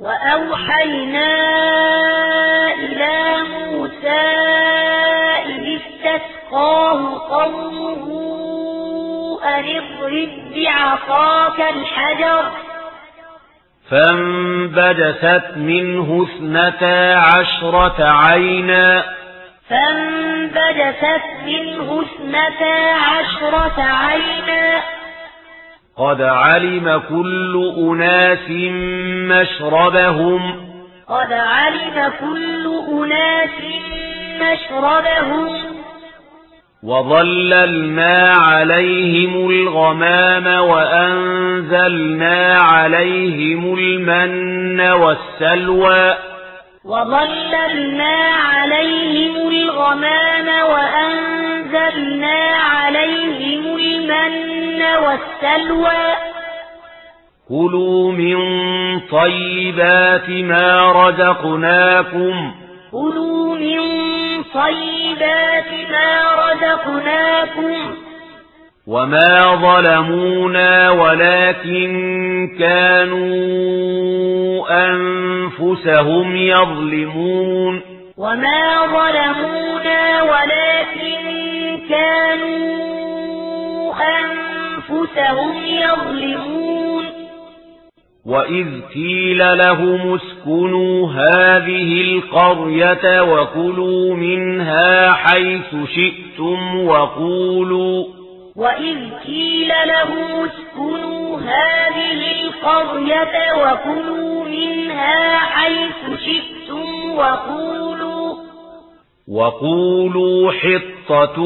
وأوحينا إلى موسى إذ استسقاه قومه أن اضرب بعصاك الحجر. فانبجست منه اثنتا عشرة عينا. فانبجست منه اثنتا عشرة عينا. قد علم كل أناس مشربهم قد علم كل أناس مشربهم وظللنا عليهم الغمام وأنزلنا عليهم المن والسلوى وظللنا عليهم الغمام وأنزلنا والسلوى كلوا من طيبات ما رزقناكم كلوا من طيبات ما رزقناكم وما ظلمونا ولكن كانوا أنفسهم يظلمون وما ظلمونا ولكن كانوا أنفسهم أنفسهم يظلمون. وَإِذْ قِيلَ لَهُمْ اسْكُنُوا هَٰذِهِ الْقَرْيَةَ وَكُلُوا مِنْهَا حَيْثُ شِئْتُمْ وَقُولُوا وَإِذْ قِيلَ لَهُمْ اسْكُنُوا هَٰذِهِ الْقَرْيَةَ وَكُلُوا مِنْهَا حَيْثُ شِئْتُمْ وَقُولُوا وقولوا حطة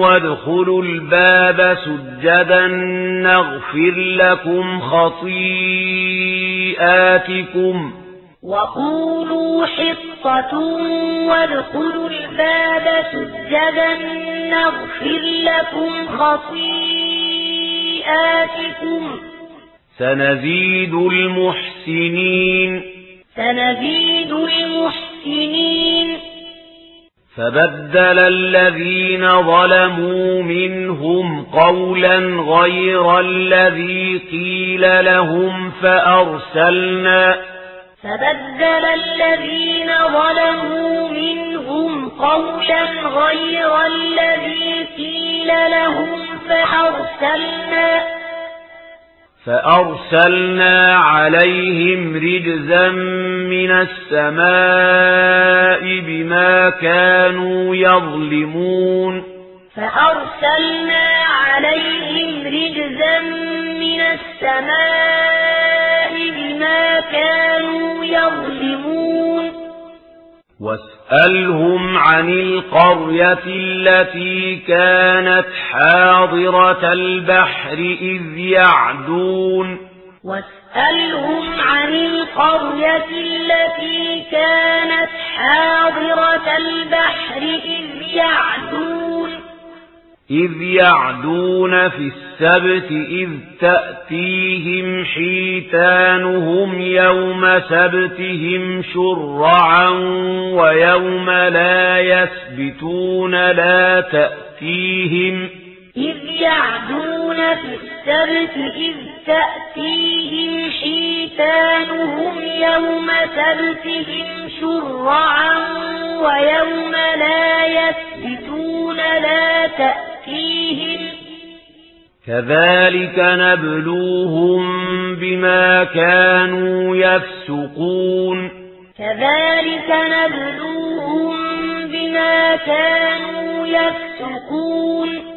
وادخلوا الباب سجدا نغفر لكم خطيئاتكم وقولوا حطة وادخلوا الباب سجدا نغفر لكم خطيئاتكم سنزيد المحسنين سنزيد المحسنين فبدل الذين ظلموا منهم قولا غير الذي قيل لهم فأرسلنا فبدل الذين ظلموا منهم قولا غير الذي قيل لهم فأرسلنا فأرسلنا عليهم رجزا من السماء بما كانوا يظلمون فأرسلنا عليهم رجزا من السماء بما كانوا يظلمون واسألهم عن القرية التي كانت حاضرة البحر إذ يعدون واسألهم عن القرية التي كانت حاضرة البحر إذ يعدون إذ يعدون في السبت إذ تأتيهم حيتانهم يوم سبتهم شرعا ويوم لا يسبتون لا تأتيهم إذ يعدون في السبت إذ تأتيهم حيتانهم يوم سبتهم شرعا ويوم لا يسبتون لا تأتيهم فيهم كَذَلِكَ نَبْلُوهُمْ بِمَا كَانُوا يَفْسُقُونَ كَذَلِكَ نَبْلُوهُمْ بِمَا كَانُوا يَفْسُقُونَ